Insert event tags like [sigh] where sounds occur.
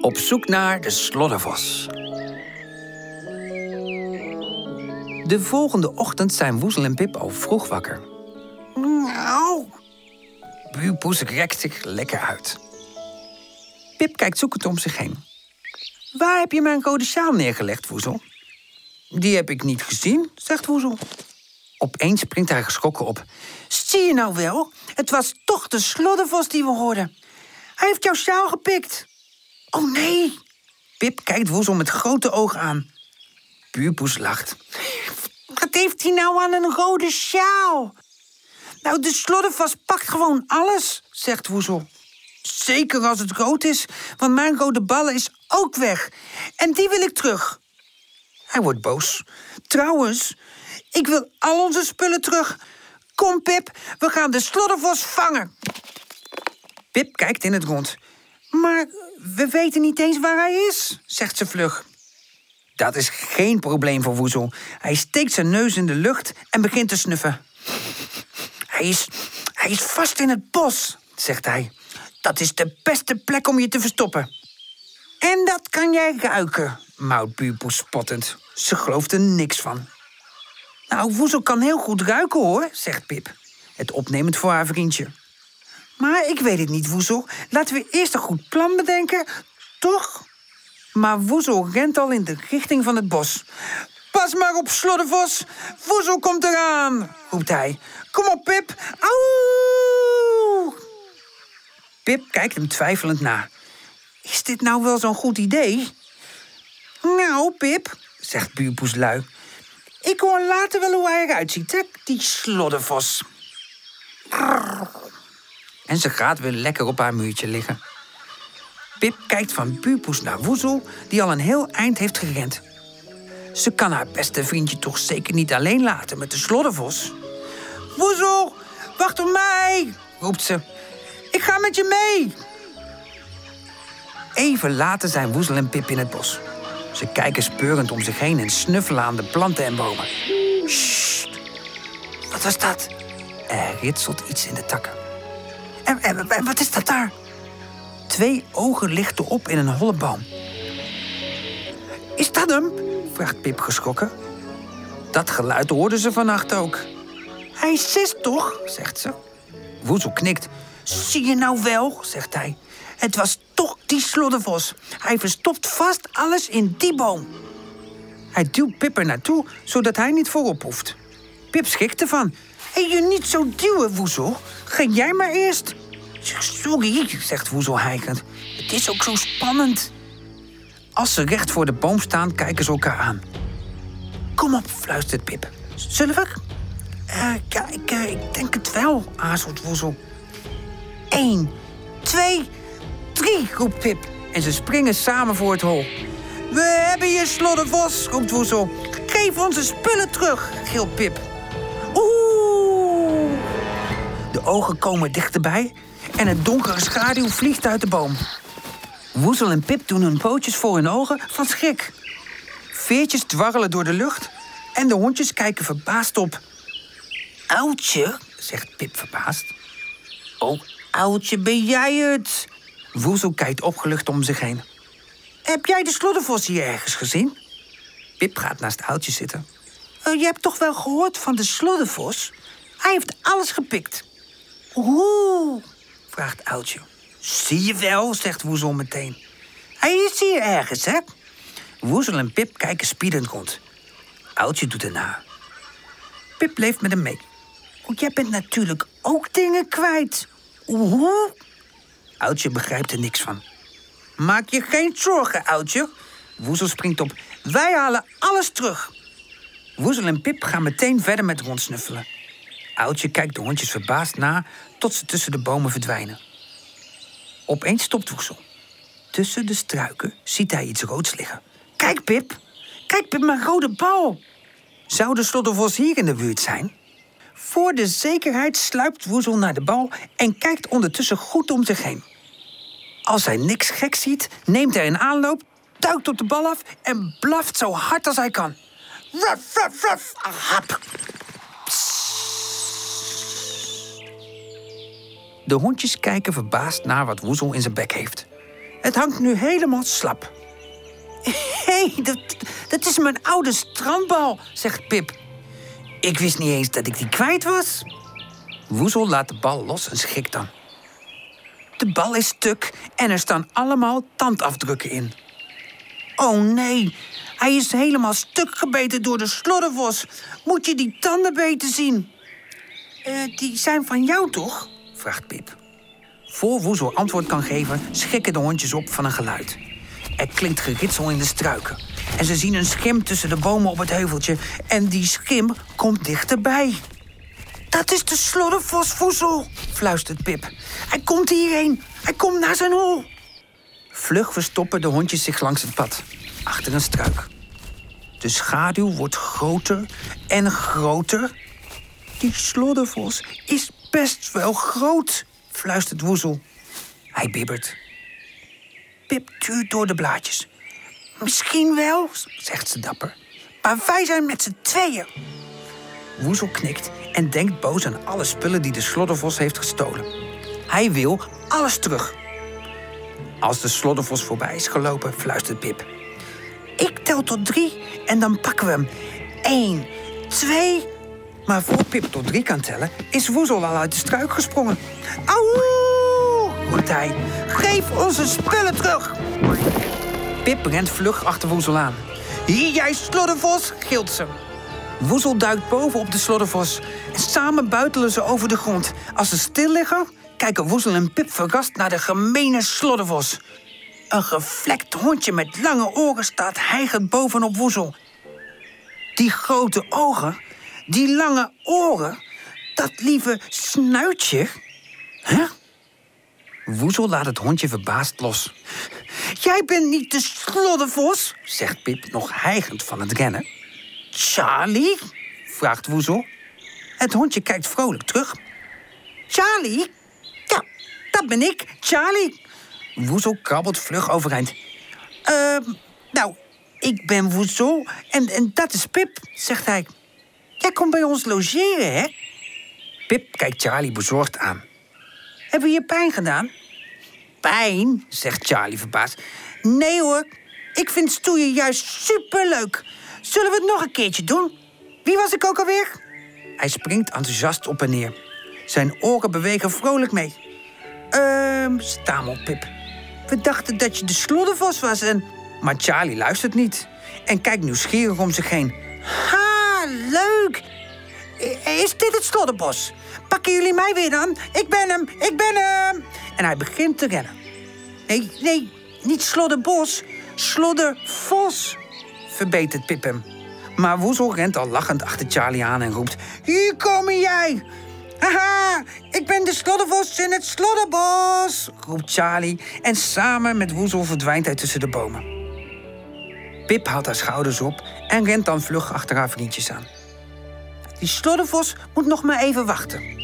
Op zoek naar de sloddervos. De volgende ochtend zijn Woezel en Pip al vroeg wakker. Nou. Buurpoes rekt zich lekker uit. Pip kijkt zoekend om zich heen. Waar heb je mijn rode sjaal neergelegd, Woezel? Die heb ik niet gezien, zegt Woezel. Opeens springt hij geschrokken op. Zie je nou wel? Het was toch de sloddervos die we hoorden. Hij heeft jouw sjaal gepikt. Oh nee! Pip kijkt Woezel met grote ogen aan. Buurpoes lacht. Wat heeft hij nou aan een rode sjaal? Nou, de sloddervos pakt gewoon alles, zegt Woezel. Zeker als het rood is, want mijn rode ballen is ook weg. En die wil ik terug. Hij wordt boos. Trouwens, ik wil al onze spullen terug. Kom, Pip, we gaan de sloddervos vangen. Pip kijkt in het rond. Maar we weten niet eens waar hij is, zegt ze vlug. Dat is geen probleem voor Woezel. Hij steekt zijn neus in de lucht en begint te snuffen. Hij is, hij is vast in het bos, zegt hij. Dat is de beste plek om je te verstoppen. En dat kan jij ruiken, mouwt Buurpoes spottend. Ze gelooft er niks van. Nou, Woezel kan heel goed ruiken, hoor, zegt Pip. Het opnemend voor haar vriendje. Maar ik weet het niet, Woezel. Laten we eerst een goed plan bedenken, toch? Maar Woezel rent al in de richting van het bos. Pas maar op, Sloddervos. Woezel komt eraan, roept hij. Kom op, Pip. Auw! Pip kijkt hem twijfelend na. Is dit nou wel zo'n goed idee? Nou, Pip, zegt buurpoes lui. Ik hoor later wel hoe hij eruit ziet, hè, die sloddervos. En ze gaat weer lekker op haar muurtje liggen. Pip kijkt van buurpoes naar Woezel, die al een heel eind heeft gerend. Ze kan haar beste vriendje toch zeker niet alleen laten met de sloddervos. Woezel, wacht op mij, roept ze. Ik ga met je mee. Even later zijn Woezel en Pip in het bos. Ze kijken speurend om zich heen en snuffelen aan de planten en bomen. Wat was dat? Er ritselt iets in de takken. En, en, wat is dat daar? Twee ogen lichten op in een holle boom. Is dat hem? vraagt Pip geschrokken. Dat geluid hoorden ze vannacht ook. Hij is toch, zegt ze. Woezel knikt. Zie je nou wel, zegt hij. Het was toch die sloddervos. Hij verstopt vast alles in die boom. Hij duwt Pip er naartoe, zodat hij niet voorop hoeft. Pip schikt ervan. Hé, je niet zo duwen, Woezel. Ga jij maar eerst. Sorry, zegt Woezel hijgend. Het is ook zo spannend. Als ze recht voor de boom staan, kijken ze elkaar aan. Kom op, fluistert Pip. Zullen we? Uh, ja, ik, uh, ik denk het wel, aarzelt Woezel. Eén, twee, drie, roept Pip. En ze springen samen voor het hol. We hebben je sloddervos, roept Woezel. Geef onze spullen terug, gilt Pip. Oeh! De ogen komen dichterbij en een donkere schaduw vliegt uit de boom. Woezel en Pip doen hun pootjes voor hun ogen van schrik. Veertjes dwarrelen door de lucht en de hondjes kijken verbaasd op. Oudje, zegt Pip verbaasd. Oh, oudje, ben jij het? Woezel kijkt opgelucht om zich heen. Heb jij de sloddervos hier ergens gezien? Pip gaat naast Oudje zitten. Uh, je hebt toch wel gehoord van de sloddervos? Hij heeft alles gepikt. Hoe? Vraagt Oudje. Zie je wel, zegt Woezel meteen. Hij is hier ergens, hè? Woezel en Pip kijken spiedend rond. Oudje doet erna. Pip leeft met hem mee. Oh, jij bent natuurlijk ook dingen kwijt. Hoe? Oudje begrijpt er niks van. Maak je geen zorgen, Oudje. Woezel springt op. Wij halen alles terug. Woezel en Pip gaan meteen verder met rondsnuffelen. Oudje kijkt de hondjes verbaasd na tot ze tussen de bomen verdwijnen. Opeens stopt Woezel. Tussen de struiken ziet hij iets roods liggen. Kijk, Pip. Kijk, Pip, mijn rode bal. Zou de sloddervos hier in de buurt zijn? Voor de zekerheid sluipt Woezel naar de bal en kijkt ondertussen goed om zich heen. Als hij niks gek ziet, neemt hij een aanloop, duikt op de bal af en blaft zo hard als hij kan. Ruff, ruff, ruff, ahap. De hondjes kijken verbaasd naar wat Woezel in zijn bek heeft. Het hangt nu helemaal slap. [laughs] Hé, hey, dat, dat is mijn oude strandbal, zegt Pip. Ik wist niet eens dat ik die kwijt was. Woezel laat de bal los en schrikt dan. De bal is stuk en er staan allemaal tandafdrukken in. Oh nee, hij is helemaal stuk gebeten door de sloddervos. Moet je die tandenbeten zien? Uh, die zijn van jou toch? Vraagt Pip. Voor Woezel antwoord kan geven, schrikken de hondjes op van een geluid. Er klinkt geritsel in de struiken. En ze zien een schim tussen de bomen op het heuveltje. En die schim komt dichterbij. Dat is de sloddervos Woezel, fluistert Pip. Hij komt hierheen. Hij komt naar zijn hol. Vlug verstoppen de hondjes zich langs het pad, achter een struik. De schaduw wordt groter en groter. Die sloddervos is best wel groot, fluistert Woezel. Hij bibbert. Pip tuurt door de blaadjes. Misschien wel, zegt ze dapper. Maar wij zijn met z'n tweeën. Woezel knikt en denkt boos aan alle spullen die de sloddervos heeft gestolen. Hij wil alles terug. Als de sloddervos voorbij is gelopen, fluistert Pip. Ik tel tot drie en dan pakken we hem. Eén, twee. Maar voor Pip tot drie kan tellen, is Woezel al uit de struik gesprongen. Auw, roept hij. Geef onze spullen terug. Pip rent vlug achter Woezel aan. Hier, jij sloddervos, gilt ze. Woezel duikt boven op de sloddervos. En samen buitelen ze over de grond. Als ze stil liggen, kijken Woezel en Pip verrast naar de gemene sloddervos. Een gevlekt hondje met lange oren staat hijgend bovenop Woezel. Die grote ogen, die lange oren, dat lieve snuitje. Hè? Woezel laat het hondje verbaasd los. Jij bent niet de sloddervos, zegt Pip nog hijgend van het rennen. Charlie? vraagt Woezel. Het hondje kijkt vrolijk terug. Charlie? Ja, dat ben ik, Charlie. Woezel krabbelt vlug overeind. Ehm, nou, ik ben Woezel en, en dat is Pip, zegt hij. Jij komt bij ons logeren, hè? Pip kijkt Charlie bezorgd aan. Hebben we je pijn gedaan? Pijn, zegt Charlie verbaasd. Nee hoor, ik vind stoeien juist superleuk. Zullen we het nog een keertje doen? Wie was ik ook alweer? Hij springt enthousiast op en neer. Zijn oren bewegen vrolijk mee. Ehm, stamelt Pip. We dachten dat je de sloddervos was en... Maar Charlie luistert niet en kijkt nieuwsgierig om zich heen. Is dit het slodderbos? Pakken jullie mij weer dan? Ik ben hem, ik ben hem! En hij begint te rennen. Nee, nee, niet slodderbos, sloddervos, verbetert Pip hem. Maar Woezel rent al lachend achter Charlie aan en roept... Hier kom jij! Haha, ik ben de sloddervos in het slodderbos, roept Charlie. En samen met Woezel verdwijnt hij tussen de bomen. Pip haalt haar schouders op en rent dan vlug achter haar vriendjes aan. Die sloddervos moet nog maar even wachten.